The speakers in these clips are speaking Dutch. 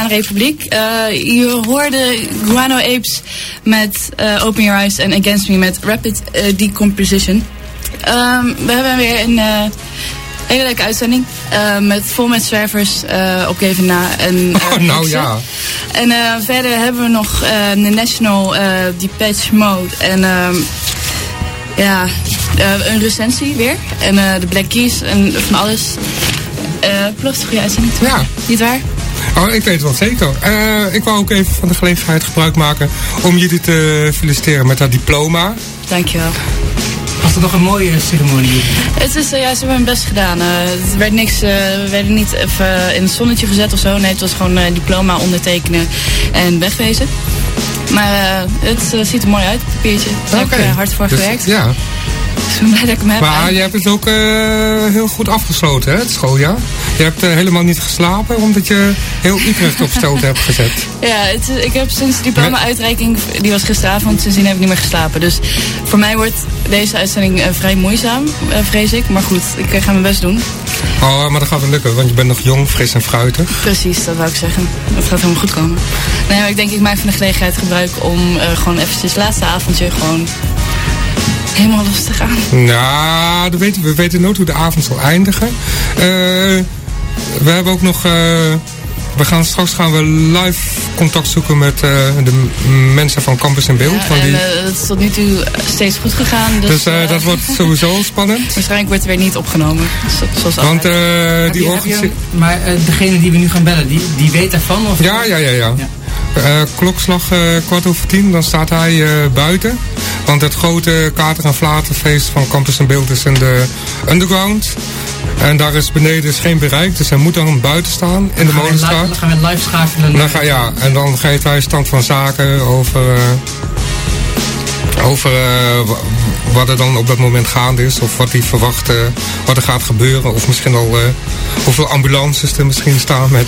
Bananenrepubliek. Uh, je hoorde Guano Apes met uh, Open Your Eyes en Against Me met Rapid uh, Decomposition. Um, we hebben weer een hele leuke uitzending. met vol met zwervers op na. En, oh, nou ja. En verder hebben we nog de National Depeche Mode. En um, ja, een recensie weer. En de Black Keys en van alles. Uh, plus goede uitzending. Ja. Niet waar? Oh, ik weet het wel zeker. Uh, ik wou ook even van de gelegenheid gebruik maken om jullie te feliciteren met dat diploma. Dankjewel. Was het nog een mooie ceremonie? Het is, uh, ja, ze hebben hun best gedaan. Uh, het werd niks, we werden niet even in het zonnetje gezet of zo. Nee, het was gewoon diploma ondertekenen en wegwezen. Maar het ziet er mooi uit, het papiertje. Daar okay. heb ik hard voor dus, gewerkt. Ja. Ben ik. Maar je hebt het ook uh, heel goed afgesloten, hè, het schooljaar. Je hebt uh, helemaal niet geslapen, omdat je heel Utrecht op stoot hebt gezet. Ja, het, ik heb sinds de diploma-uitreiking, die was gisteravond, sindsdien heb ik niet meer geslapen. Dus voor mij wordt deze uitzending uh, vrij moeizaam, vrees ik. Maar goed, ik ga mijn best doen. Oh, maar dat gaat wel lukken, want je bent nog jong, fris en fruitig. Precies, dat wou ik zeggen. Dat gaat helemaal goed komen. Nee, maar ik denk, ik maak van de gelegenheid gebruik om gewoon eventjes het laatste avondje gewoon helemaal los te gaan? Nou, dat weten, we weten nooit hoe de avond zal eindigen. Uh, we hebben ook nog... Uh, we gaan straks gaan we live contact zoeken met uh, de mensen van Campus in Beeld. Ja, van die... en, dat is tot nu toe steeds goed gegaan. Dus, dus dat wordt sowieso spannend. Waarschijnlijk wordt het weer niet opgenomen. Zoals Want die organisatie... Maar degene die we nu gaan bellen, die, die weet daarvan? Of ja, ja, ja, ja. ja. Uh, klokslag uh, kwart over tien, dan staat hij uh, buiten. Want het grote kater- en flatenfeest van Campus en Beeld is in de underground. En daar is beneden is geen bereik, dus hij moet dan buiten staan in de molenstraat. Dan gaan we live schakelen. Dan ga, ja, en dan geeft hij stand van zaken over, over wat er dan op dat moment gaande is. Of wat hij verwacht, wat er gaat gebeuren. Of misschien al hoeveel ambulances er misschien staan met,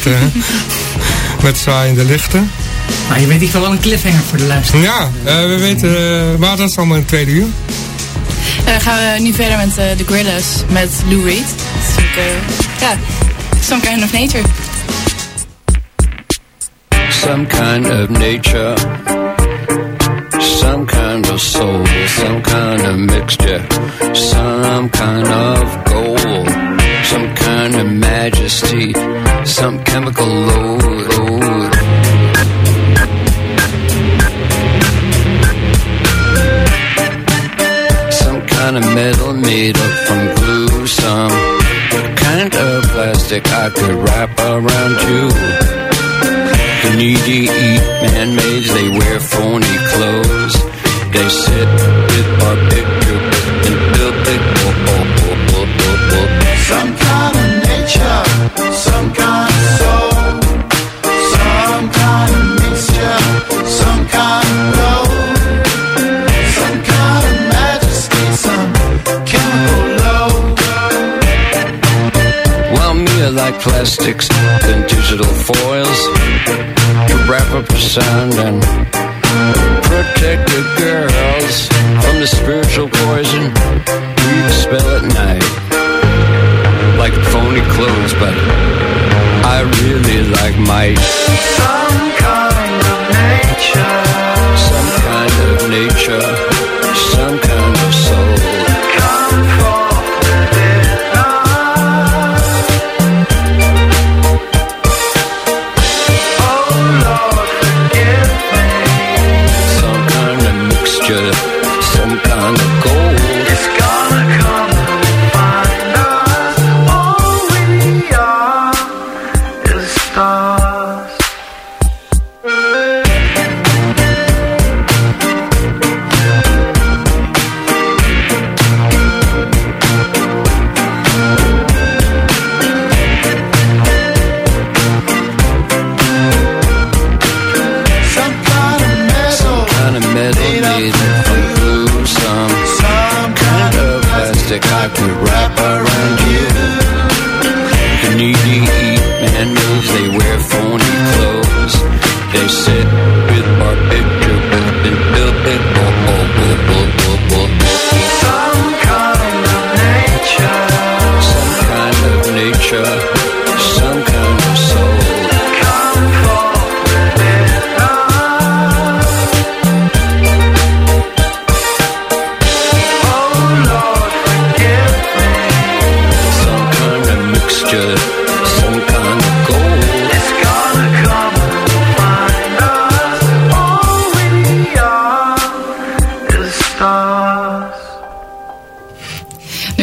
met zwaaiende lichten. Maar je weet niet wel een cliffhanger voor de luisteraar. Ja, uh, we weten, uh, maar dat is allemaal in het tweede uur. dan gaan we nu verder met de Gorillas met Lou Reed. Ik, ja, some kind of nature. Some kind of nature. Some kind of soul. Some kind of mixture. Some kind of gold. Some kind of majesty. Some chemical load. Metal made up from glue. Some kind of plastic I could wrap around you. The needy eat man-maids, they wear phony clothes. They sit with barbecue and build big Some kind of plastics than digital foils to wrap up the sound and protect the girls from the spiritual poison we spell at night. Like phony clothes, but I really like my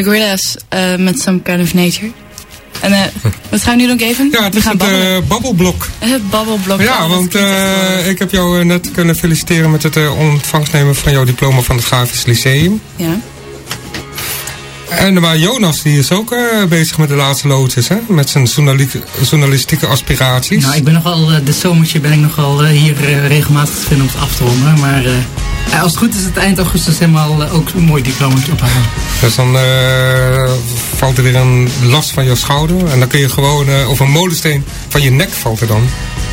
Gorillas eh, met Some Kind of Nature. En eh, wat gaan we nu doen, Kevin? Ja, het we is gaan het eh, babbelblok. Het babbelblok. Ja, Oh, want eh, ik heb jou net kunnen feliciteren met het eh, ontvangstnemen van jouw diploma van het Grafisch Lyceum. Ja. En maar Jonas die is ook eh, bezig met de laatste loodjes, hè? Met zijn journali- journalistieke aspiraties. Nou, ik ben nogal, dit zomertje ben ik nogal eh, hier regelmatig te vinden om het af te ronden. Maar eh, als het goed is, het eind augustus helemaal eh, ook een mooi diploma ophalen. Dus dan eh, valt er weer een last van je schouder. En dan kun je gewoon, of een molensteen van je nek valt er dan.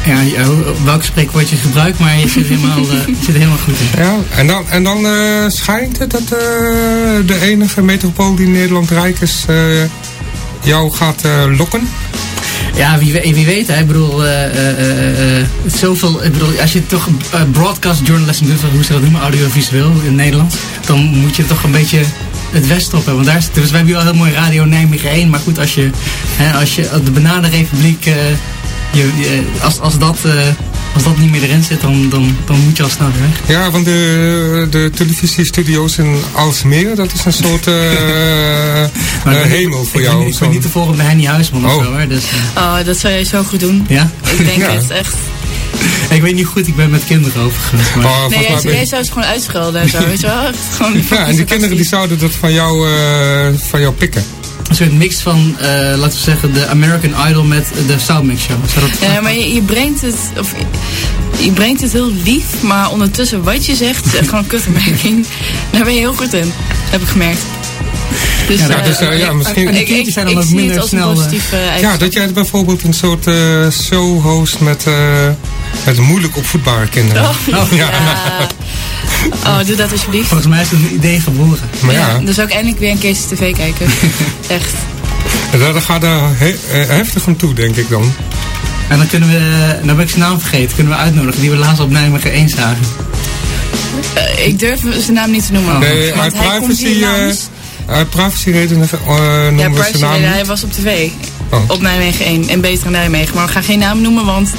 Ja, welk spreekwoord je gebruikt, maar je zit helemaal, je zit helemaal goed in. Ja, en dan, en dan schijnt het dat de enige metropool die in Nederland rijk is, jou gaat lokken. Ja, wie, wie weet, hè. Ik bedoel, eh, eh, eh, zoveel, ik bedoel, als je toch broadcast journalism doet, hoe ze dat noemen, audiovisueel in Nederland, dan moet je toch een beetje het West op hebben. Want daar is, dus we hebben hier al heel mooi Radio Nijmegen 1, maar goed, als je, hè, als je de Bananenrepubliek, je, als, als, dat, eh, als dat niet meer erin zit, dan, dan, dan moet je al snel weer weg. Ja, want de, de televisiestudio's in Alsmeer, dat is een soort eh, eh, hemel voor ik jou. Ben, ik ben niet te volgen bij Henny Huisman of Oh. zo, hè. Dus, eh, Oh, dat zou jij zo goed doen. ja. Ik denk Ja. het echt. Ik weet niet goed ik ben met kinderen overigens. Maar... Maar Nee, jij, zou het gewoon uitschelden en zo, weet je wel? Gewoon ja, en die kinderen die zouden dat van jou, eh, van jou pikken. Een soort mix van, eh, laten we zeggen, de American Idol met de Soundmix Show. Zou dat- Ja, maar je, je brengt het, of je brengt het heel lief, maar ondertussen wat je zegt, is echt gewoon een kutopmerking. Daar ben je heel goed in, heb ik gemerkt. Dus, Ja, Ja, eh, dus eh, ja, misschien... ik, ik, zijn dan ook zie minder snel, Ja, dat jij bijvoorbeeld een soort eh show-host met, eh, met moeilijk opvoedbare kinderen. Oh, ja. Oh, doe dat alsjeblieft. Volgens mij is het een idee geboren. Maar ja, Dan zou ik eindelijk weer een keertje tv kijken. Echt. daar daar gaat er he- eh, heftig aan toe, denk ik dan. En dan kunnen we, nou ben ik zijn naam vergeten, kunnen we uitnodigen die we laatst op Nijmegen 1 zagen. Eh, ik durf zijn naam niet te noemen. Nee, want uit hij komt privacy, hier eh, langs. uit privacyredenen uh, Ja, noemen we privacy zijn naam reden, hij was op tv. Oh. Op Nijmegen 1 en beter in Nijmegen. Maar we gaan geen naam noemen, want eh,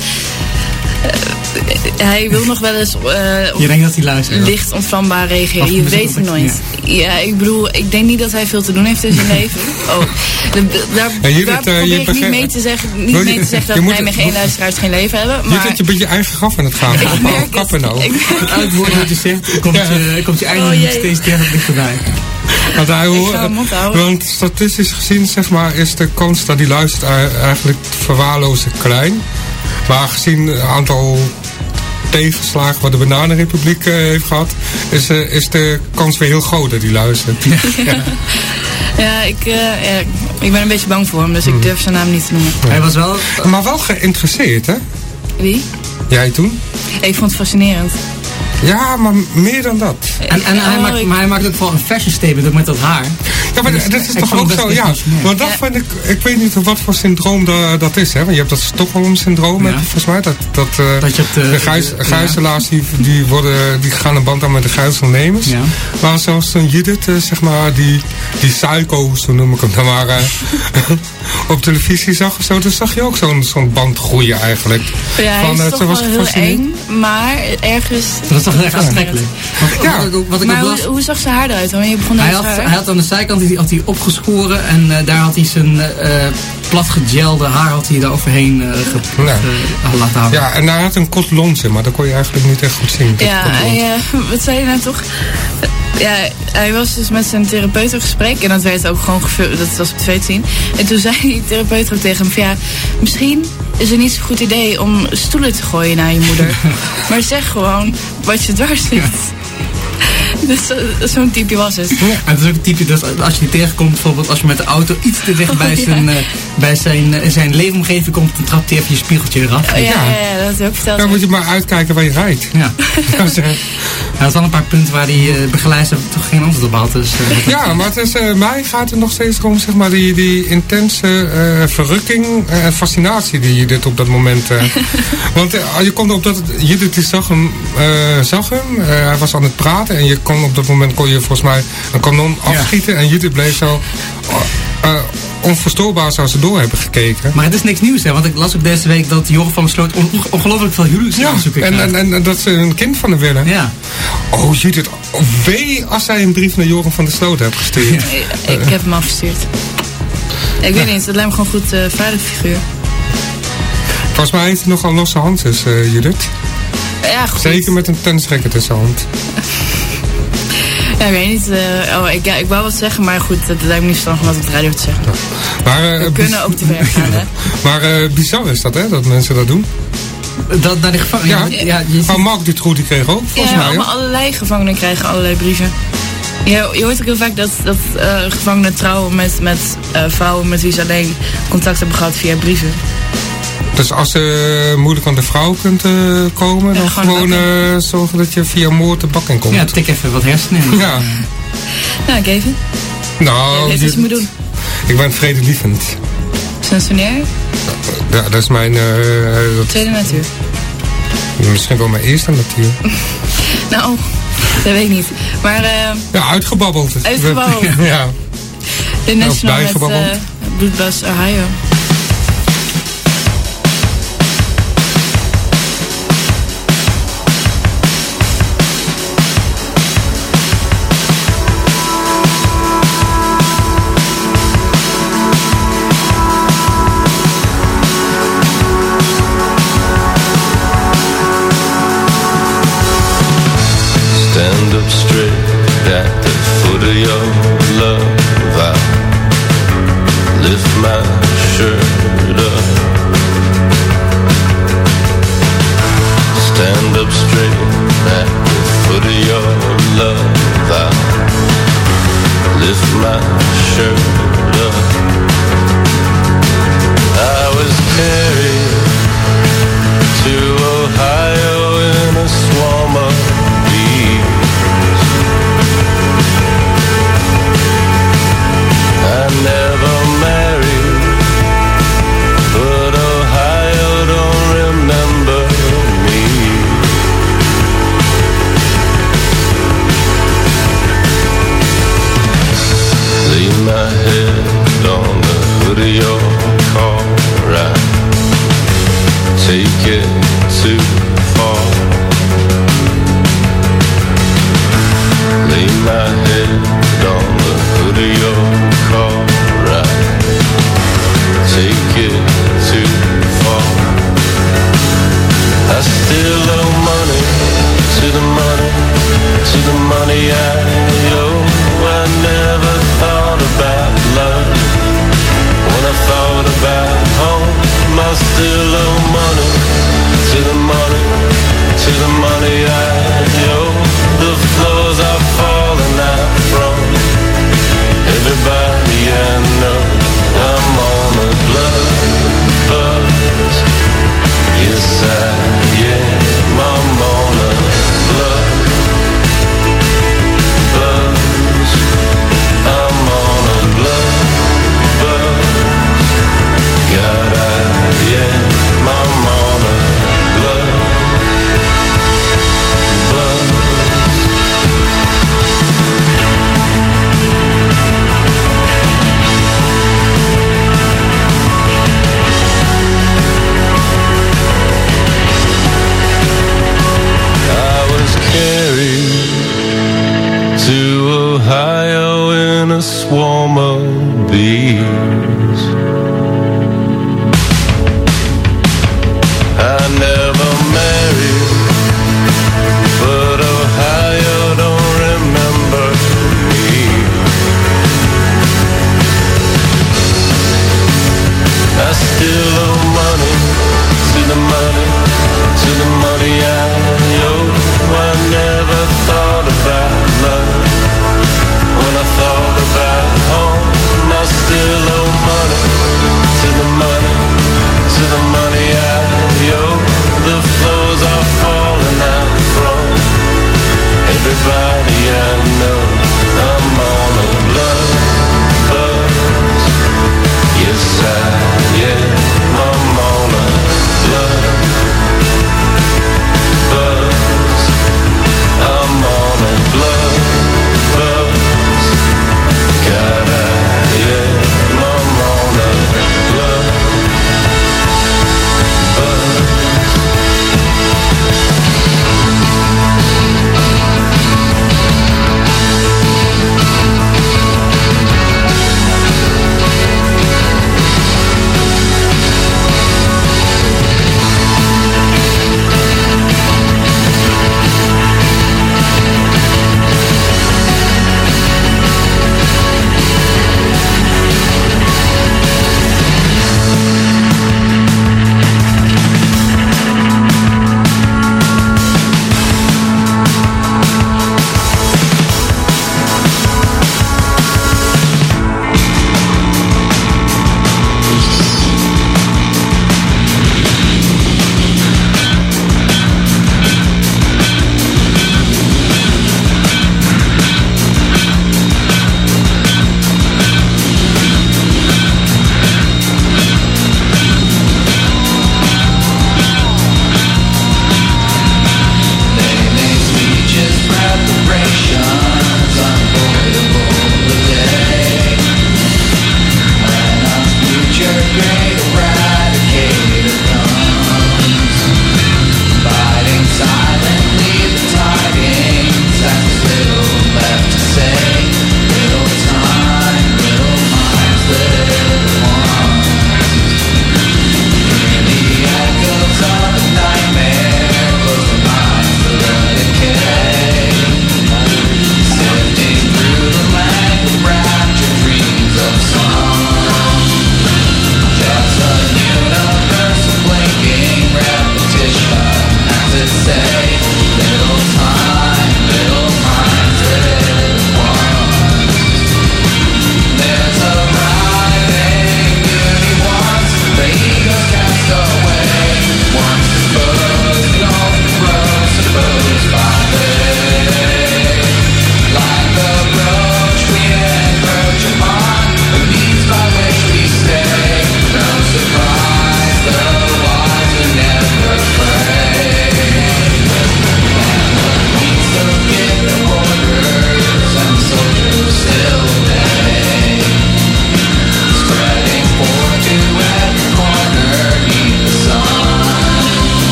hij wil nog wel eens eh, Je denkt dat hij luistert. licht ontvlambaar reageren. Je weet het nooit. Ja. ik bedoel, ik denk niet dat hij veel te doen heeft in zijn leven. Oh, daar, Ja, je daar eh, probeer je ik niet mee te zeggen, niet je- mee te zeggen je dat Nijmegen 1 luisteraars geen leven hebben. Je Maar dat je een beetje eigen graf aan het gaan. ik merk het. kappen nou. Ik het woord wat je zegt, komt, Ja. je, komt je Oh, eindelijk steeds dichter dichterbij. Want, hij, want statistisch gezien zeg maar, is de kans dat hij luistert ei- eigenlijk verwaarloosd klein. Maar gezien het aantal tegenslagen wat de Bananenrepubliek eh, heeft gehad, is, eh, is de kans weer heel groot dat hij luistert. Ja. Ja, ik, eh, ja, ik ben een beetje bang voor hem, dus Hmm. ik durf zijn naam niet te noemen. Hij was wel, Maar wel geïnteresseerd, hè? Wie? Jij toen? Ik vond het fascinerend. Ja, maar meer dan dat. en, en hij Oh, maakt, ik- maar hij maakt ook vooral een fashion statement ook met dat haar. Ja, maar Dus dat is toch ook het zo, ja. Maar dat Ja. vind ik, ik weet niet wat voor syndroom dat, dat is, hè. Want je hebt dat Stockholm-syndroom, Ja. volgens mij. Dat, dat, eh, Dat je op de- de gijzelaars, die, die, worden, die gaan een band aan met de gijzelnemers. Ja. Maar zoals een Judith, eh, zeg maar, die, die psycho, zo noem ik hem dan maar, eh, op televisie zag of zo. Dus zag je ook zo'n zo'n band groeien eigenlijk. Ja, hij Van, is eh, toch zo was wel heel eng, maar ergens... Dat is toch echt aantrekkelijk. Ja. wat, ik ook- wat ik Maar hoe, las, hoe zag zijn haar eruit? Want je begon hij had, haar. hij had aan de zijkant had hij, had hij opgeschoren en eh, daar had hij zijn eh eh, platgegelde haar had hij daar overheen eh, ge- Ja. ge- laten houden. Ja, en hij had een kort lontje, maar dat kon je eigenlijk niet echt goed zien. Ja, hij, wat zei je nou toch? Ja, hij was dus met zijn therapeut in gesprek en dat werd ook gewoon gevuld, dat was op tv te zien. En toen zei die therapeut ook tegen hem van ja, misschien is het niet zo'n goed idee om stoelen te gooien naar je moeder. maar zeg gewoon wat je dwars zit. Dus zo- zo'n type was het. En het is ook een type dat als je die tegenkomt, bijvoorbeeld als je met de auto iets te dicht bij Oh, ja. zijn, eh, bij zijn, eh, zijn leefomgeving komt, dan trapt hij even je spiegeltje eraf. Ja, ja, ja, dat hij ook verteld. Ja, moet je maar uitkijken waar je rijdt. Ja. Dat is, eh, Hij had wel een paar punten waar die uh, begeleider toch geen antwoord op had. Dus, eh, Ja, maar het is, eh, mij gaat het nog steeds om zeg maar, die, die intense eh, verrukking en fascinatie die je dit op dat moment... eh, want eh, je kon op dat... Judith die zag hem, eh, zag hem eh, hij was aan het praten en je kon op dat moment kon je volgens mij een kanon afschieten en Judith bleef zo... eh, onverstoorbaar zou ze door hebben gekeken. Maar het is niks nieuws, hè? Want ik las ook deze week dat Jorgen van der Sloot on- ongelooflijk veel Ja, huwelijksaanzoeken en, en, en, en dat ze een kind van hem willen. Ja. Oh, Judith, wee als zij een brief naar Joram van der Sloot hebt gestuurd. Ik, ik heb hem afgestuurd. Ik weet niet, dat lijkt me gewoon goed eh vaderfiguur. Volgens mij heeft hij nogal losse handjes, eh Judith. Ja, goed. Zeker met een tennisracket in zijn hand. Ja, ik weet niet. eh, oh, ik, ja, ik wou wat zeggen, maar goed, het lijkt me niet verstandig om dat op de radio te zeggen. Maar, eh, We kunnen ook te ver gaan, hè? maar eh, bizar is dat, hè, dat mensen dat doen. Dat naar de gevangenis. Ja, Ja, ja, je maar Mark Dutroux die kreeg ook, volgens ja, mij. allemaal hoor. allerlei gevangenen krijgen allerlei brieven. Je, je hoort ook heel vaak dat, dat eh, gevangenen trouwen met, met eh, vrouwen met wie ze alleen contact hebben gehad via brieven. Dus als je moeilijk aan de vrouw kunt eh, komen, Ja, dan gewoon eh, zorgen dat je via moord de bak in komt. ja, tik even wat hersenen in. Ja. Nou, Kevin, Nou, je weet wat je moet doen. ik ben vredelievend. Sinds wanneer? Ja, dat is mijn, eh, dat- Tweede natuur. misschien wel mijn eerste natuur. Nou, dat weet ik niet. Maar eh, Ja, uitgebabbeld. Uitgebabbeld. ja. de National met Bloedbas Ohio. Stand up straight at the foot of your love. I lift my shirt up. Stand up straight at the foot of your love. I lift my shirt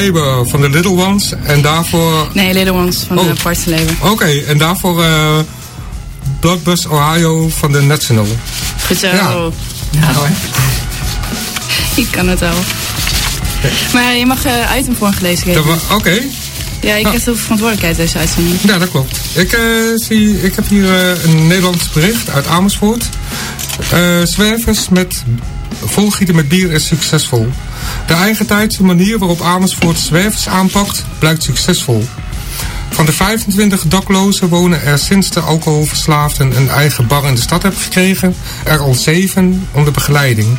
Parts van de Little Ones. En daarvoor... Nee, Little Ones van Oh. de Parts and Labor. Oké, en daarvoor Bloodbus Ohio van de National. Goed zo. Ja. Ja hoor. Ik kan het wel. Maar je mag eh item voorgelezen geven. Oké, Ja, ik heb heel veel verantwoordelijkheid deze uitzending. ja dat klopt. Ik, eh, zie, ik heb hier een Nederlands bericht uit Amersfoort. Zwervers met volgieten met bier is succesvol. De eigen tijdse manier waarop Amersfoort zwervers aanpakt blijkt succesvol. Van de 25 daklozen wonen er sinds de alcoholverslaafden een eigen bar in de stad hebben gekregen, er al zeven onder begeleiding.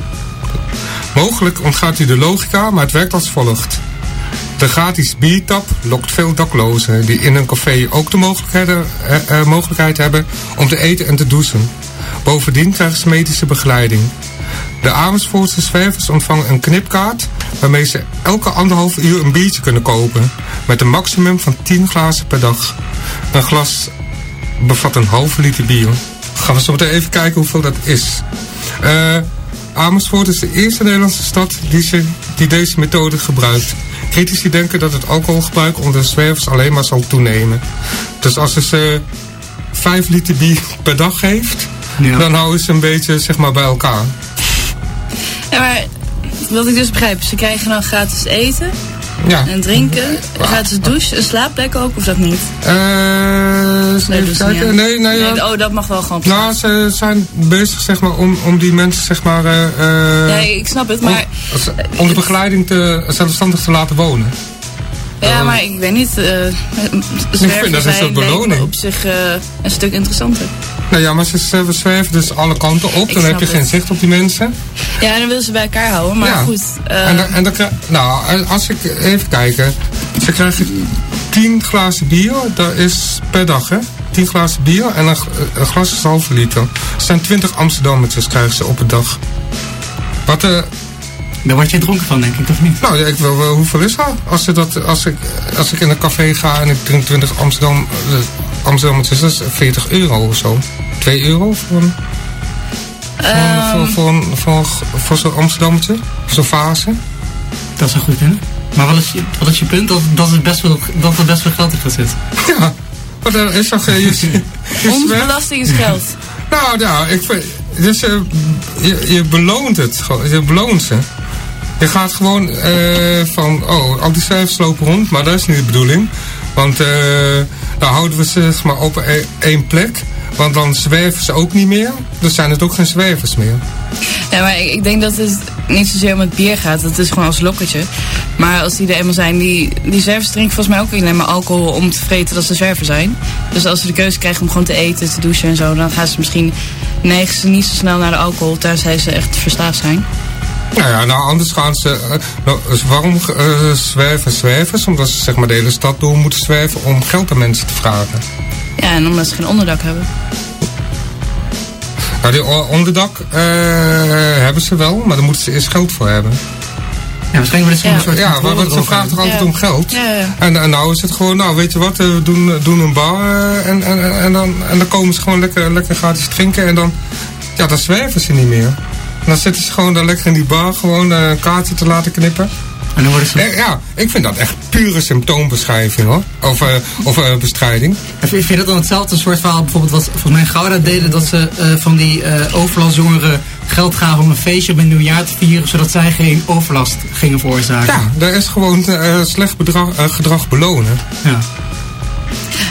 Mogelijk ontgaat u de logica, maar het werkt als volgt. De gratis biertap lokt veel daklozen die in een café ook de mogelijkheden, eh, eh, mogelijkheid hebben om te eten en te douchen. Bovendien krijgen ze medische begeleiding. De Amersfoortse zwervers ontvangen een knipkaart waarmee ze elke anderhalf uur een biertje kunnen kopen. Met een maximum van 10 glazen per dag. Een glas bevat een halve liter bier. Gaan we zo meteen even kijken hoeveel dat is. Eh, Amersfoort is de eerste Nederlandse stad die, ze, die deze methode gebruikt. Critici denken dat het alcoholgebruik onder de zwervers alleen maar zal toenemen. Dus als ze ze 5 liter bier per dag geeft, Ja. dan houden ze een beetje zeg maar, bij elkaar. Ja, maar wat ik dus begrijp, ze krijgen dan gratis eten Ja. en drinken, gratis douche, een slaapplek ook, of dat niet? Eens Nee, niet kijken. aan. Nee, nee, ja. Oh, dat mag wel gewoon. Nou, ze zijn bezig zeg maar, om, om die mensen zeg maar, eh, ja, ik snap het, om, maar, als- onder begeleiding te, zelfstandig te laten wonen. ja, maar ik weet niet. eh vind dat is een beloning. op zich een stuk interessanter. Nou ja, maar ze ze zwerven dus alle kanten op. Ik Dan heb je geen zicht op die mensen. Ja, en dan willen ze bij elkaar houden, maar Ja. goed. eh, En dan, en dan krijg- nou, en als ik even kijken. Ze krijgen 10 glazen bier. Dat is per dag, hè? 10 glazen bier en een, glas is een halve liter. Er zijn 20 Amsterdammetjes krijgen ze op een dag. Wat, eh, Daar word je dronken van, denk ik, of niet? nou ja, ik wil wel, hoeveel is dat? Als, dat als, ik, als ik in een café ga en ik drink 20 Amsterdam, eh, Amsterdammetjes, dat is 40 euro of zo. 2 euro voor een, voor, voor, voor, een- voor, voor zo'n Amsterdammetje? Zo'n fase? Dat zou goed kunnen. Maar wat is je, wat is je punt? Dat, dat, het best wel, dat er best wel geld in gaat zitten. Ja, maar dat is toch... eh, Je, je, je Onze zwerft- belasting is geld. Nou ja, ik vind... Dus eh, je, je beloont het. gewoon, Je beloont ze. Je gaat gewoon eh, van... Oh, al die cijfers lopen rond. Maar dat is niet de bedoeling. Want eh dan houden we ze maar, op e- één plek. Want dan zwerven ze ook niet meer. Dan zijn het ook geen zwervers meer. Ja, maar ik, denk dat het niet zozeer om het bier gaat. Het is gewoon als lokketje. Maar als die er eenmaal zijn, die, die zwervers drinken volgens mij ook alleen maar alcohol om te vreten dat ze zwerver zijn. Dus als ze de keuze krijgen om gewoon te eten, te douchen en zo, dan gaan ze misschien neigen ze niet zo snel naar de alcohol, tenzij ze echt verslaafd zijn. Nou ja, nou anders gaan ze... eh, nou, dus waarom eh, zwerven zwervers? Omdat ze zeg maar de hele stad door moeten zwerven om geld aan mensen te vragen. Ja, en omdat ze geen onderdak hebben. Nou, die onderdak eh, hebben ze wel, maar daar moeten ze eerst geld voor hebben. Ja, waarschijnlijk wordt het Ja. een soort Ja, maar want ze vragen toch altijd Ja. om geld? Ja, ja. En, en nou is het gewoon, nou weet je wat, we doen, doen een bar en, en, en, dan, en dan komen ze gewoon lekker, lekker gratis drinken en dan, ja, dan zwerven ze niet meer. Dan zitten ze gewoon daar lekker in die bar gewoon eh, een kaartje te laten knippen. En dan worden ze... Eh, ja, ik vind dat echt pure symptoombeschrijving hoor. Of, eh, of bestrijding. En Vind je dat dan hetzelfde soort verhaal bijvoorbeeld wat volgens mij Gouda deden dat ze eh, van die eh overlastjongeren geld gaven om een feestje op een nieuwjaar te vieren zodat zij geen overlast gingen veroorzaken? Ja, daar is gewoon eh, slecht bedrag, gedrag belonen. Ja.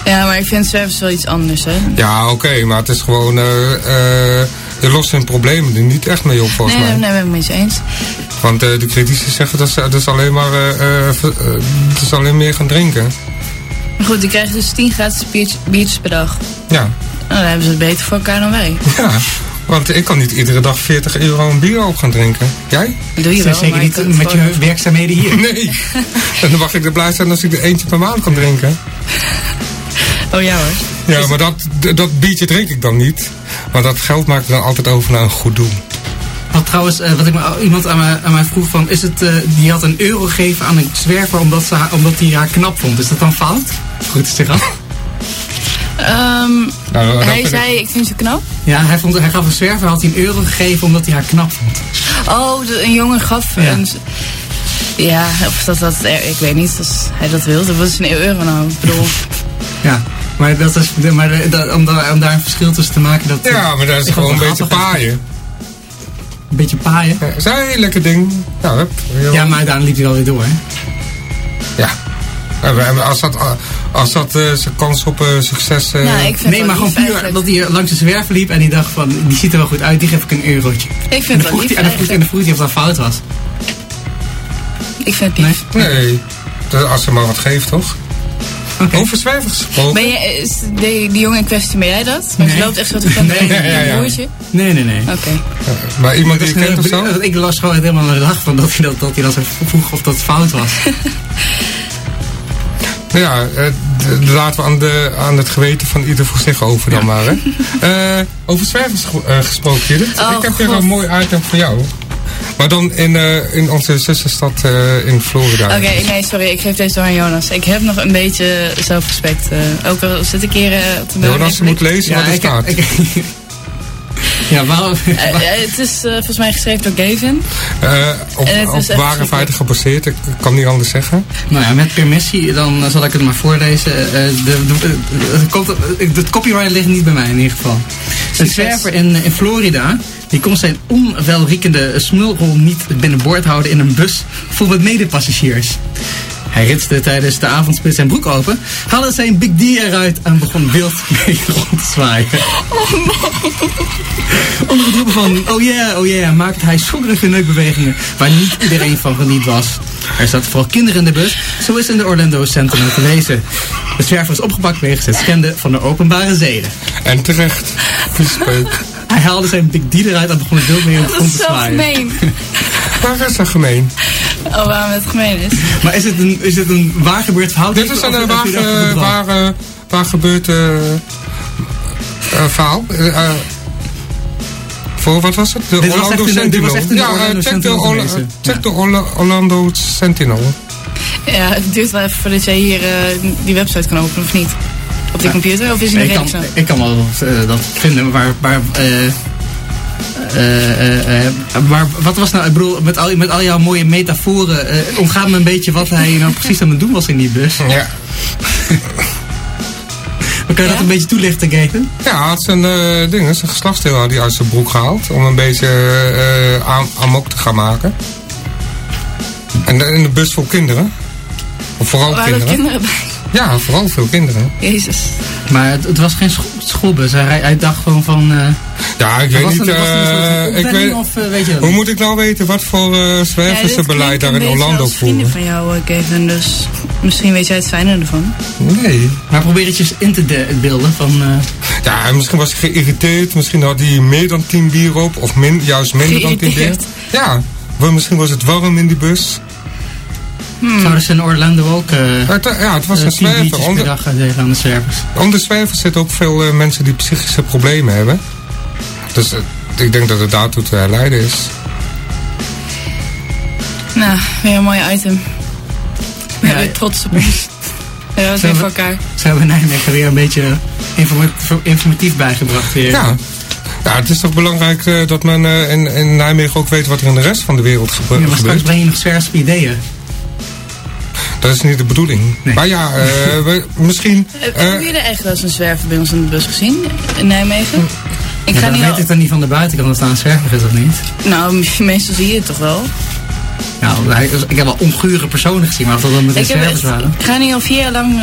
Ja, maar ik vind zwervers wel iets anders, hè. Ja, oké, maar het is gewoon, eh eh je lost hun problemen er niet echt mee op volgens Nee, mij. nee, nee, ben ik het je eens. Want eh, de critici zeggen dat ze dus alleen maar eh, eh, eh, dus alleen meer gaan drinken. Maar goed, die krijgen dus 10 gratis biertjes, per dag. Ja. Nou, dan hebben ze het beter voor elkaar dan wij. ja, want ik kan niet iedere dag 40 euro een bier op gaan drinken. Jij? Dat doe je Dat wel, zeker niet met je werkzaamheden hier. Nee. en dan mag ik er blij zijn als ik er eentje per maand kan drinken. Oh ja hoor. Ja, maar dat, dat biertje drink ik dan niet. Maar dat geld maak ik dan altijd over naar een goed doel. Wat trouwens, eh, wat ik me, iemand aan mij, aan mij vroeg van, is het, eh, die had een euro gegeven aan een zwerver omdat, ze omdat hij haar knap vond. Is dat dan fout? Goed is zich af. Ehm, Nou, hij ik- zei, ik vind ze knap. Ja, hij, vond, hij gaf een zwerver, had hij een euro gegeven omdat hij haar knap vond. Oh, de- een jongen gaf Ja. een... Ja, of dat dat, ik weet niet, als hij dat wil. Dat was een euro nou. Ik bedoel, Ja, maar, dat is, maar dat, om, daar, om daar een verschil tussen te maken... Dat, Ja, maar dat is gewoon een beetje paaien. Een beetje paaien. Ja, dat is een heel lekker ding. Ja, hup. Ja, maar daarna liep hij wel weer door, hè? Ja. Als dat, als dat eh, zijn kans op eh, succes... eh, nou, ik vind Nee, het maar wel gewoon puur dat hij langs de zwerver liep en die dacht van, die ziet er wel goed uit, die geef ik een eurotje. Ik vind dan het wel lief hij, en dan vroeg, dan hij of dat fout was. Ik vind het lief. Nee. Dat- Als ze maar wat geeft, toch? Over gesproken. Ben je, is die, die jongen in kwestie, ben jij dat? Maar ze Nee. loopt echt zo te gaan Nee, met ja, ja, een ja. broertje? Nee, nee, nee. Oké. Maar iemand die je is kent of zo? Ik las gewoon helemaal de dag van dat hij dat, dat, hij dat zo vroeg of dat fout was. Nou ja, eh, laten we aan, de, aan het geweten van ieder voor zich over dan maar. Hè. Eh, over eh, gesproken, Judith. Oh, ik heb hier God. een mooi item voor jou. Maar dan in, eh, in onze zusterstad eh, in Florida. Oké, nee, sorry, ik geef deze door aan Jonas. Ik heb nog een beetje zelfrespect. eh, ook al zit ik hier eh, op de Jonas moet lezen wat er ik, staat. ik, ja, waarom? Eh, eh, het is eh, volgens mij geschreven door Gavin. Eh, op En op ware feiten gebaseerd, ik kan niet anders zeggen. Nou ja, met permissie, dan zal ik het maar voorlezen. Het copyright ligt niet bij mij in ieder geval. Een zwerver in, in Florida, die kon zijn onwelriekende smulrol niet binnenboord houden in een bus vol met medepassagiers. Hij ritste tijdens de avondspits zijn broek open, haalde zijn Big D eruit en begon wild mee rond te zwaaien. Onder het roepen van oh yeah, oh yeah, maakte hij schokkerige neukbewegingen waar niet iedereen van geniet was. Er zaten vooral kinderen in de bus, zo is in de Orlando Sentinel te lezen. De zwerver is opgepakt wegens het schenden van de openbare zeden. En terecht. Viespeuk. Hij haalde zijn Big D eruit en begon wild mee Dat rond is te zo zwaaien. gemeen. Waar is dat gemeen? Oh, waarom het gemeen is? Maar is het een, is het een waar gebeurd verhaal? Dit is een eh, waar, eh, waar, eh, waar gebeurd eh, eh, verhaal. Voor wat was het? De Dit Orlando echt dit Sentinel. ja, eh, Orlando check de, Sentinel check Orlando Sentinel. Ja, het duurt wel even voordat jij hier die website kan openen, of niet? Op die computer, of is het Nee, in ik, de kan, reeks? ik kan wel dat vinden, waar... waar eh, eh, eh, eh, maar wat was nou, ik bedoel, met al, met al jouw mooie metaforen, eh, omgaat me een beetje wat hij nou precies aan het doen was in die bus. Ja. Maar kan je dat een beetje toelichten, Gaten? Ja, hij had zijn uh, dingen, zijn geslachtsdeel had hij uit zijn broek gehaald. Om een beetje eh aan, amok te gaan maken. En in de bus vol kinderen. Of vooral er kinderen. kinderen bij? Ja, vooral veel kinderen. Jezus. Maar het, het was geen scho- schoolbus, hij, hij dacht gewoon van... eh, Ja, ik weet niet. een eh, ik weet, of eh, weet je dat hoe moet ik nou weten wat voor uh, zwerversenbeleid daar in Orlando als vrienden voeren? van jou, Kevin, dus misschien weet jij het fijne ervan. Nee. Maar probeer het je eens in te de- beelden van... eh, Ja, misschien was hij geïrriteerd. Misschien had hij meer dan 10 bier op. Of min, juist minder dan 10 bier. Ja, misschien was het warm in die bus. Zouden ze in Orlando ook eh Het, ja, het was eh, een zwerver. per Onder, dag uitdelen aan de zwervers? onder zwervers zitten ook veel eh, mensen die psychische problemen hebben. Dus eh, ik denk dat het daartoe te herleiden is. Nou, weer een mooi item. We Ja, zijn ja. trots op ons. Zijn weer we- voor elkaar. Ze hebben Nijmegen weer een beetje informatief, informatief bijgebracht weer. Ja. Ja, het is toch belangrijk eh, dat men eh, in, in Nijmegen ook weet wat er in de rest van de wereld gebe- Ja, maar straks gebeurt. breng je nog zwerfse ideeën. Dat is niet de bedoeling. Nee. Maar ja, eh, we, misschien... Eh, eh, Hebben jullie echt wel eens een zwerver bij ons in de bus gezien? In Nijmegen? Ik Ja, ga dan niet weet al... ik dan niet van de buitenkant dat staan een zwerver is of niet. Nou, meestal zie je het toch wel. Nou, ik heb wel ongure personen gezien, maar of dat dan met de Ik, zwervers waren. ik ga niet al vier jaar lang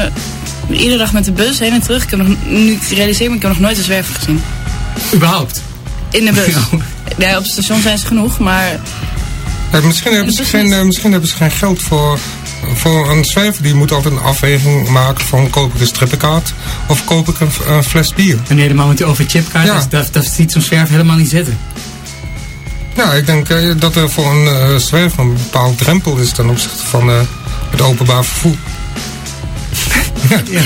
iedere dag met de bus heen en terug. Ik heb nog, nu ik realiseer me, ik heb nog nooit een zwerver gezien. Überhaupt. In de bus. Ja. Ja, op het station zijn ze genoeg, maar Ja, misschien, hebben ze geen, misschien hebben ze geen geld voor, voor een zwerver. Die moet altijd een afweging maken van koop ik een strippenkaart of koop ik een, een fles bier. En helemaal met die overchipkaart, Ja. dat, dat ziet zo'n zwerver helemaal niet zitten. Ja, ik denk eh, dat er voor een eh, zwerver een bepaald drempel is ten opzichte van eh, het openbaar vervoer. Ja.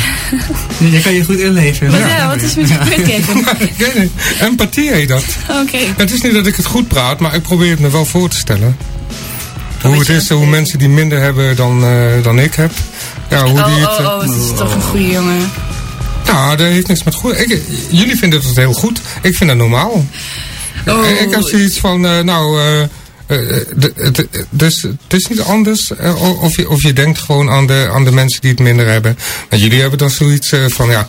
Je kan je goed inleven. wat, ja, wat is met je punt, Kevin? ik weet niet. Empathie heet dat. Oké. Het is niet dat ik het goed praat, maar ik probeer het me wel voor te stellen. Hoe het is, hoe mensen die minder hebben dan, eh, dan ik heb. Ja, hoe Oh, die het, oh, eh, oh, het is toch een goede jongen. Ja, dat heeft niks met goed. Ik, jullie vinden het heel goed. Ik vind het normaal. Oh. Ik heb zoiets van, eh, nou, eh, eh, de- het- dus het is niet anders of, je, of je denkt gewoon aan de, aan de mensen die het minder hebben. Want jullie hebben dan zoiets van, ja,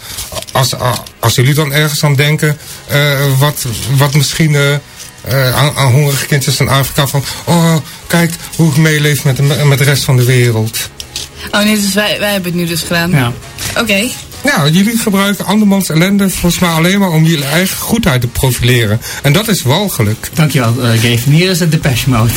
als, als jullie dan ergens aan denken, eh, wat, wat misschien eh, eh, aan, aan hongerige kindjes in Afrika van, oh, kijk hoe ik meeleef met de, met de rest van de wereld. Oh nee, dus wij, wij hebben het nu dus gedaan. Ja. Oké. Nou, jullie gebruiken andermans ellende volgens mij alleen maar om jullie eigen goedheid te profileren. En dat is walgelijk. Dankjewel, uh, Gavin. Hier is het Depeche Mode.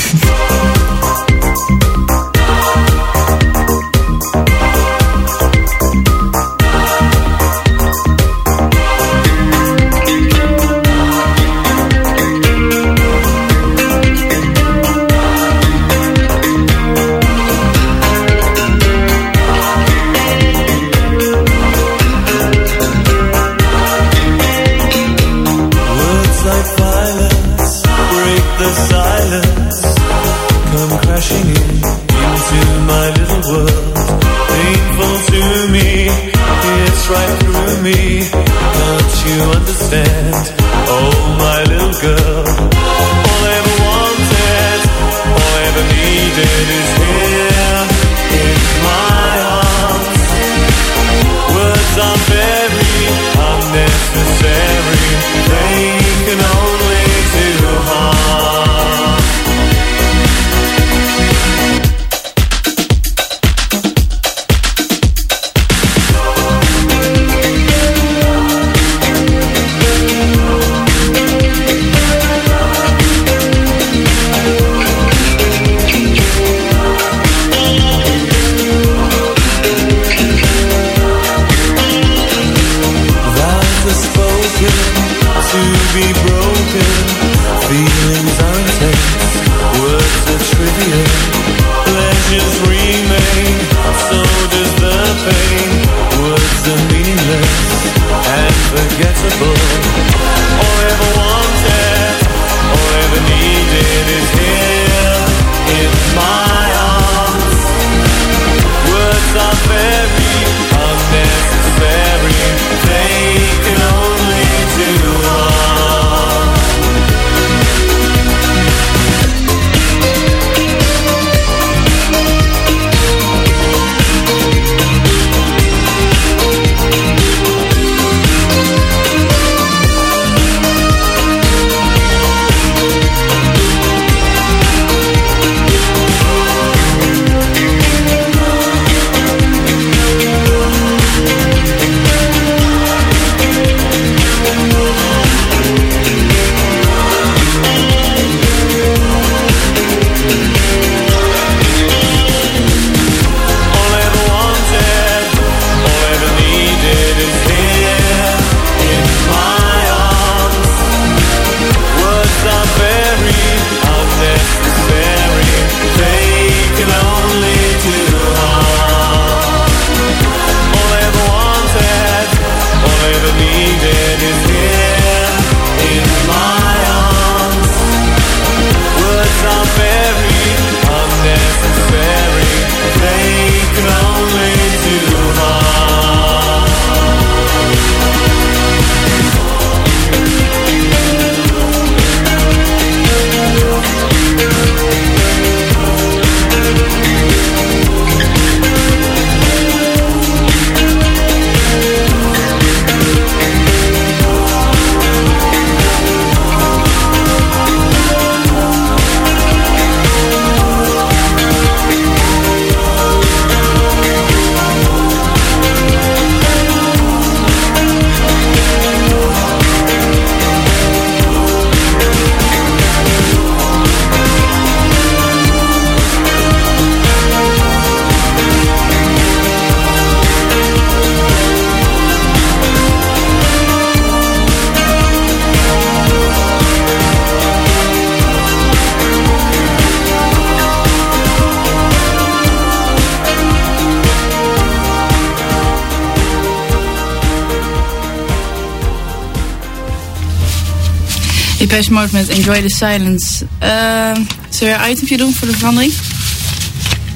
Depeche Mode met Enjoy the Silence. Uh, zullen we een itempje doen voor de verandering?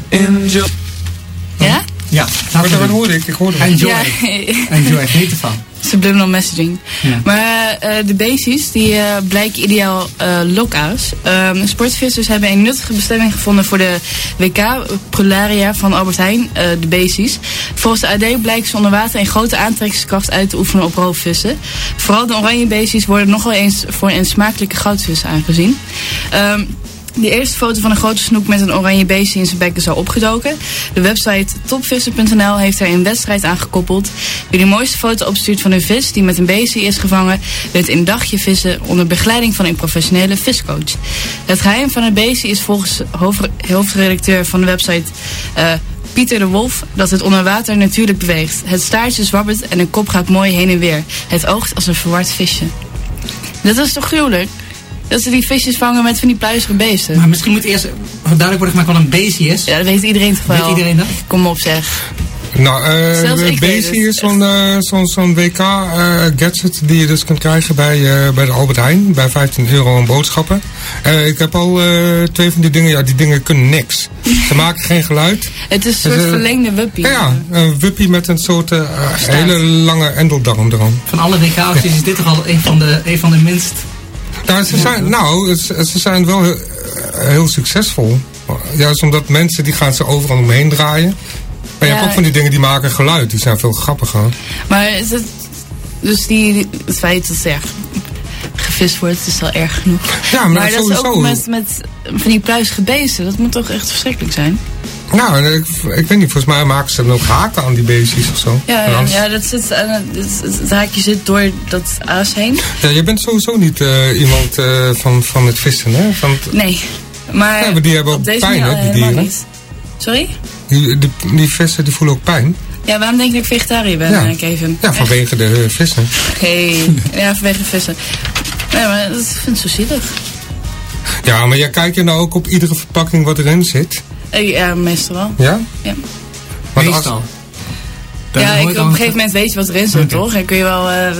Enjoy. Ja? Ja, doen. hoorde ik? Ik hoorde wat. Enjoy. Ja. Enjoy, geniet ervan. subliminal messaging. Ja. Maar de beestjes die eh, blijken ideaal eh loka's. Ehm, sportvissers hebben een nuttige bestemming gevonden voor de WK Prularia van Albert Heijn, eh, de beestjes. Volgens de AD blijken ze onder water een grote aantrekkingskracht uit te oefenen op roofvissen. Vooral de oranje beestjes worden nogal eens voor een smakelijke goudvis aangezien. Ehm, de eerste foto van een grote snoek met een oranje beestje in zijn bek is al opgedoken. De website topvissen.nl heeft er een wedstrijd aan gekoppeld. Wie de mooiste foto opstuurt van een vis die met een beestje is gevangen, wint een dagje vissen onder begeleiding van een professionele viscoach. Het geheim van het beestje is volgens hoofd- hoofdredacteur van de website eh, Pieter de Wolf dat het onder water natuurlijk beweegt. Het staartje zwabbert en de kop gaat mooi heen en weer. Het oogt als een verward visje. Dat is toch gruwelijk? Dat ze die visjes vangen met van die pluizige beesten. Maar misschien moet eerst duidelijk worden gemaakt wat een beestje is. Ja, dat weet iedereen toch wel. Weet iedereen dat? Kom op zeg. Nou, Zelfs eh het. is zo'n eh, WK-gadget die je dus kunt krijgen bij, eh, bij de Albert Heijn. Bij 15 euro aan boodschappen. Eh, ik heb al eh, twee van die dingen. Ja, die dingen kunnen niks. Ze maken geen geluid. Het is een soort Eh, verlengde wuppie. Ja, ja, een wuppie met een soort eh, hele lange endeldarm erom. Van alle WK-acties is dit toch al een van de, een van de minst... Nou, ze zijn, nou, ze, ze zijn wel heel, heel succesvol. Juist omdat mensen die gaan ze overal omheen draaien. Maar je Ja. hebt ook van die dingen die maken geluid. Die zijn veel grappiger. Maar is het, dus die, het feit dat er ja, gevist wordt, is al erg genoeg. Ja, maar, dat is ook met, met van die pluizige beesten. Dat moet toch echt verschrikkelijk zijn? Nou, ik, ik weet niet, volgens mij maken ze dan ook haken aan die beestjes of zo. Ja, ja, dat zit aan het, haakje zit door dat aas heen. Ja, je bent sowieso niet eh, iemand eh, van, van het vissen, hè? Van het- Nee. Maar, Ja, maar die hebben ook pijn, hè, die dieren? niet. Sorry? die, die, die vissen die voelen ook pijn. Ja, waarom denk je dat ik vegetariër ben, Ja. ja. Kevin? Ja, vanwege de eh, vissen. Hey. Ja, vanwege de vissen. Nee, maar dat ik vind ik zo zielig. Ja, maar jij kijkt je nou ook op iedere verpakking wat erin zit? Eh, Ja, meestal wel. Ja? Ja. Als- Meestal. Ja, ik, op een gegeven moment weet je wat erin zit, toch? En kun je wel... eh,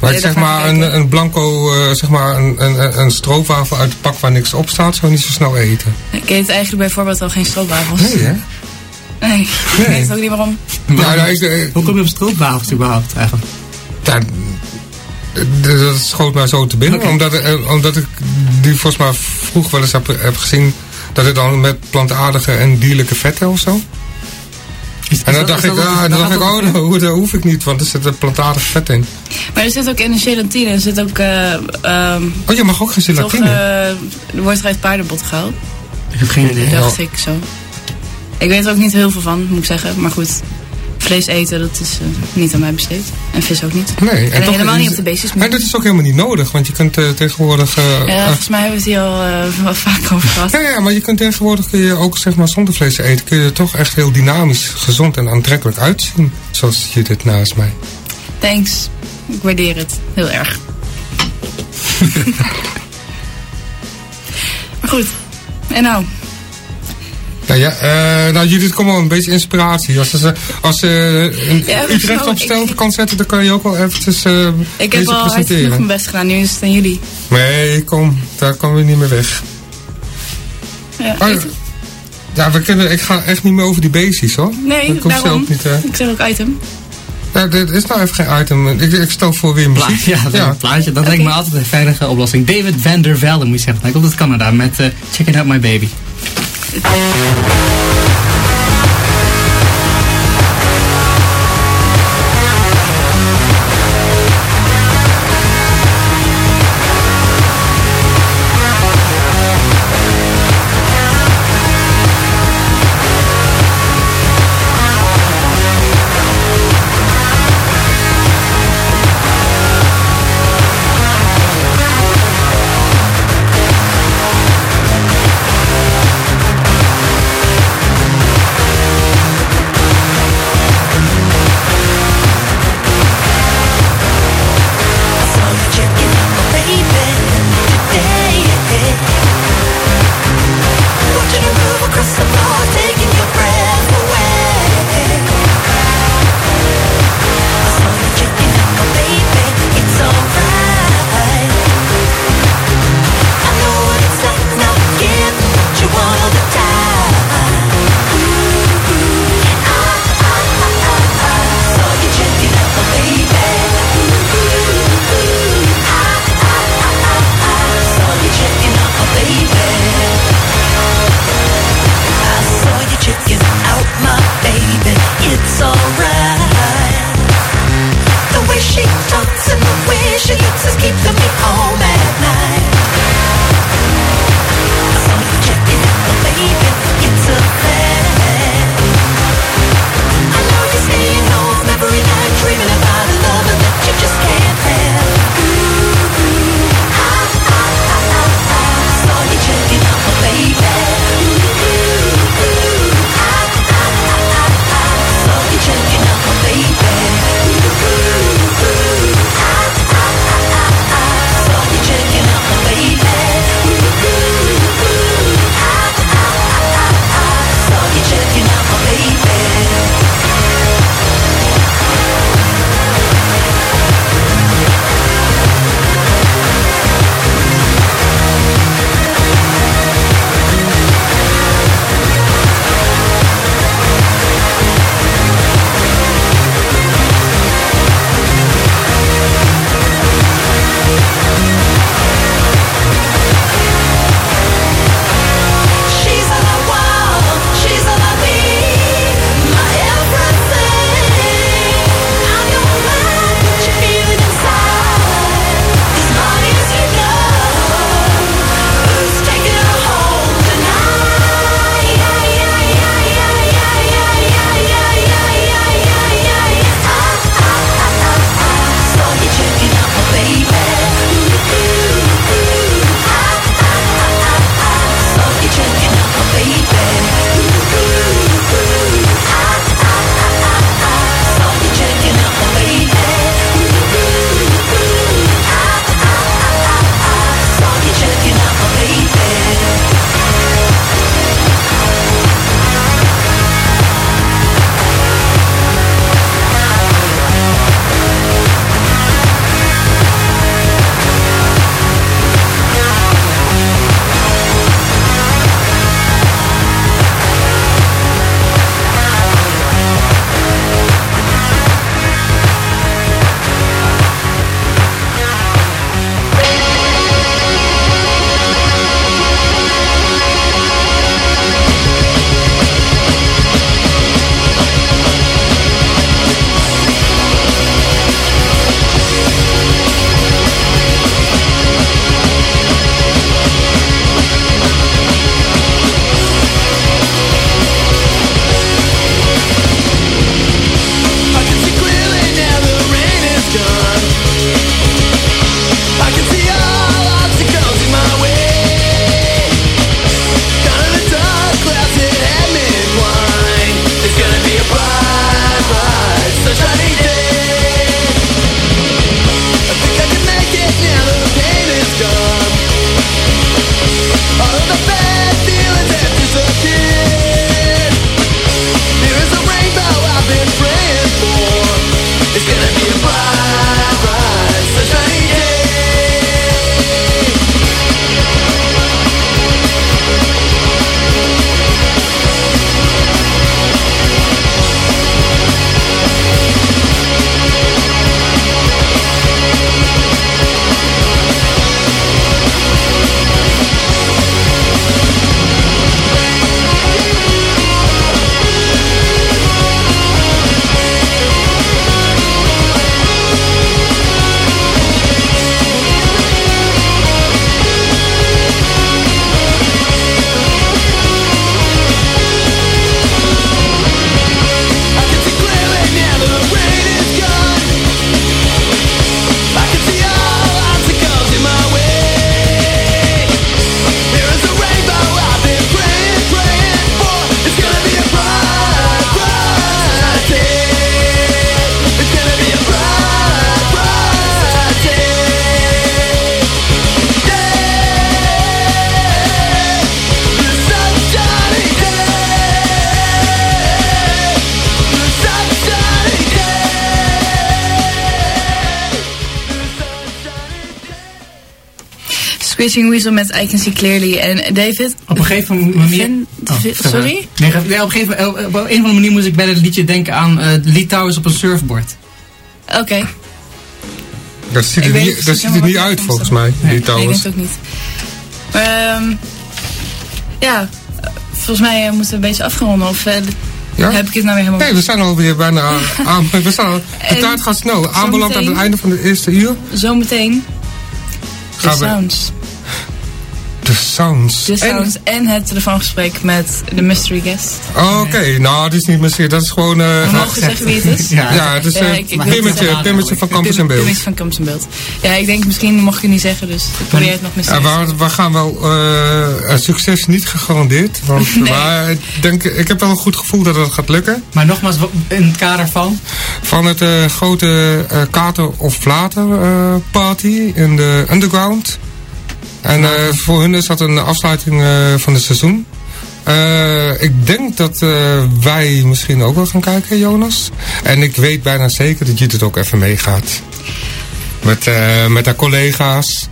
Maar zeg maar een, een blanco, eh, zeg maar een, een, een stroopwafel uit de pak waar niks op staat, zou je niet zo snel eten. Ik eet eigenlijk bijvoorbeeld al geen stroopwafels. Nee, hè? Nee, ik weet ook niet waarom. Ja, nou, ik, ik- Hoe kom je op stroopwafels überhaupt eigenlijk? ja, dat schoot mij zo te binnen. Omdat, eh, omdat ik die volgens mij vroeg wel eens heb, heb gezien dat het dan met plantaardige en dierlijke vetten of zo. Is- is En dan dacht ik, dat- ah, dan dacht ik, oh, nou, dat hoef ik niet, want er zit een plantaardig vet in. Maar er zit ook in de gelatine, er zit ook... eh ehm Oh, je mag ook geen toch, gelatine. eh, er wordt er uit paardenbot gehaald. Ik heb geen idee. dacht Ja. ik zo. Ik weet er ook niet heel veel van, moet ik zeggen. Maar goed, vlees eten, dat is eh, niet aan mij besteed. En vis ook niet. Nee, En, toch helemaal niet op de beestjes. En dat is ook helemaal niet nodig, want je kunt eh, tegenwoordig... eh, Ja, volgens mij hebben we het hier al wel vaak over gehad. Ja, ja, maar je kunt tegenwoordig kun je ook zeg maar zonder vlees eten, kun je er toch echt heel dynamisch, gezond en aantrekkelijk uitzien. Zoals je dit naast mij. Thanks. Ik waardeer het heel erg. maar goed. En nou? Nou ja, eh, nou Judith, kom wel een beetje inspiratie. Als ze als ze een Ja, dat is Utrecht wel- op stel kan zetten, dan kan je ook wel eventjes eh Ik heb al presenteren. mijn best gedaan. Nu is het aan jullie. Nee, kom, daar komen we niet meer weg. Ja, Oh, ja, we kunnen, ik ga echt niet meer over die beestjes hoor. Nee, dat hoeft ze daarom. ook niet. eh. Ik zeg ook item. Ja, dit is nou even geen item. Ik, ik stel voor weer Pla muziek. ja, dat ja. een plaatje. Dat Oké. lijkt me altijd een veilige oplossing. David Van der Velde moet je zeggen. Hij komt uit Canada met eh, Check It Out My Baby. Peace. keep the Screeching Weasel met I Can See Clearly. En David... Op een gegeven moment... Oh, sorry. Nee, nee, op, een gegeven, moment- op een of andere manier moest ik bij dat liedje denken aan eh Lee Towers op een surfboard. Oké. Dat ziet er niet, dat ziet er niet uit het volgens mij, die Nee, ik denk het ook niet. Maar, ehm, ja, volgens mij eh, moeten we een beetje afgeronden. Of eh, Ja? heb ik het nou weer helemaal... Nee, we zijn alweer bijna aan. aan we staan, al- de tijd gaat snel. Aanbeland aan het einde van het eerste uur. Zometeen de Gaan sounds. De sounds. En- en, het telefoongesprek met de mystery guest. Oh, Oké, nou, dat is niet misschien. Dat is gewoon. eh, We mogen zeggen wie het is. Ja, ja, het is Ja, eh, ik- Pimmetje, van Campus en Beeld. Pimmetje van Campus en Beeld. Ja, ik denk misschien mocht ik het niet zeggen, dus ik probeer het nog Ja, mysterieus. we, we gaan wel eh, eh, succes niet gegarandeerd. Want Nee. maar ik, denk, ik heb wel een goed gevoel dat het gaat lukken. Maar nogmaals, wat- in het kader van... Van het eh, grote eh, kater of flater eh, party in de underground. En eh, voor hun is dat een afsluiting eh, van het seizoen. Eh, ik denk dat eh, wij misschien ook wel gaan kijken, Jonas. En ik weet bijna zeker dat Judith ook even meegaat. Met, eh, met haar collega's.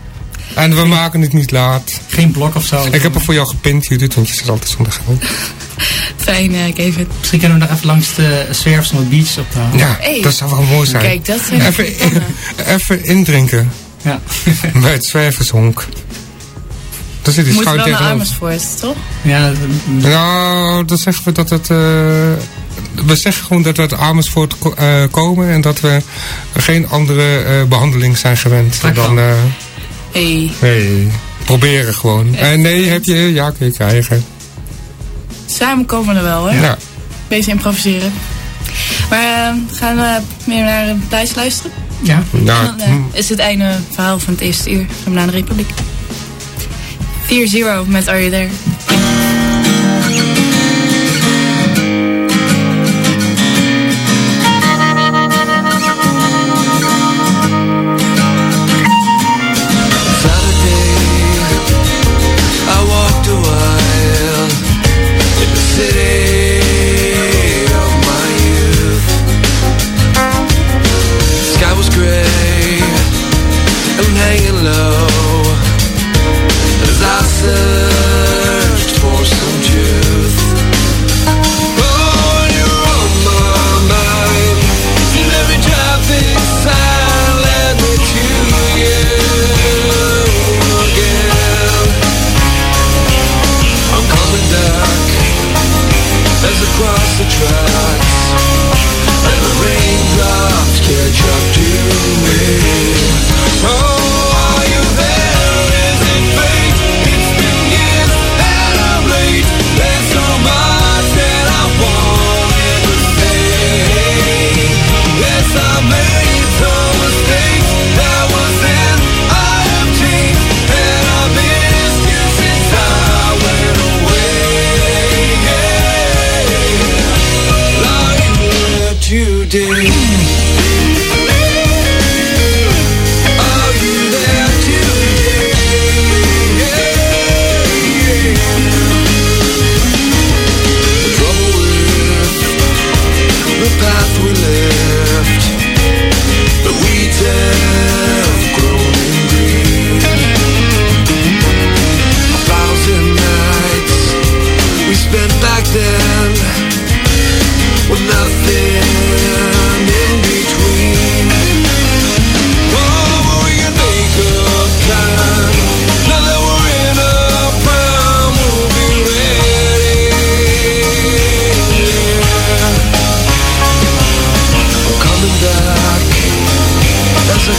En we maken het niet laat. Geen blok of zo. Ik heb er voor jou gepint, Judith, want je zit altijd zonder geld. Fijn, Kevin. Misschien kunnen we nog even langs de zwervers van het beach op de Ja, Hey. dat zou wel mooi zijn. Kijk, dat Even, even indrinken Ja. bij het zwervershonk. Daar zit wel ons. Amersfoort, toch? ja, dat- Nou, dan zeggen we dat het... eh, we zeggen gewoon dat we uit Amersfoort ko- eh, komen en dat we geen andere eh, behandeling zijn gewend. Dan, Hey. nee, proberen gewoon. En nee, heb je, ja, kun je krijgen. Samen komen we er wel, hè? Ja. Beetje improviseren. Maar gaan we meer naar een plaatje luisteren? ja. Nou, Dan is het einde verhaal van het eerste uur van Banana Republiek. 4-0 met Are You There? Saturday, I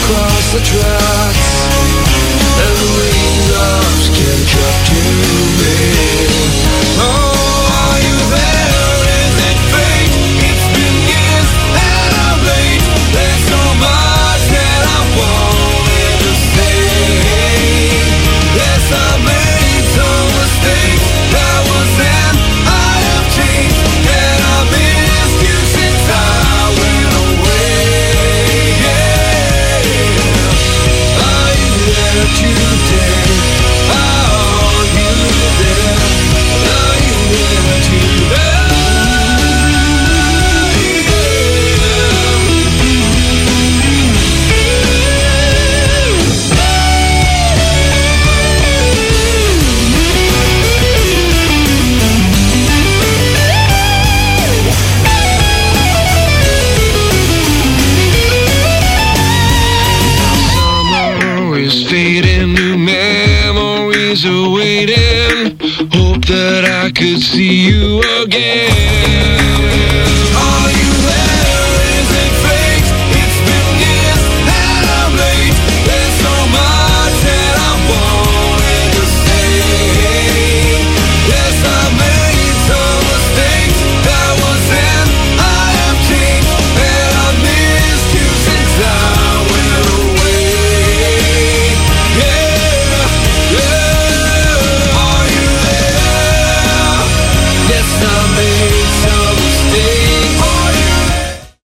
across the tracks And the raindrops can cut to me. See you again. Oh,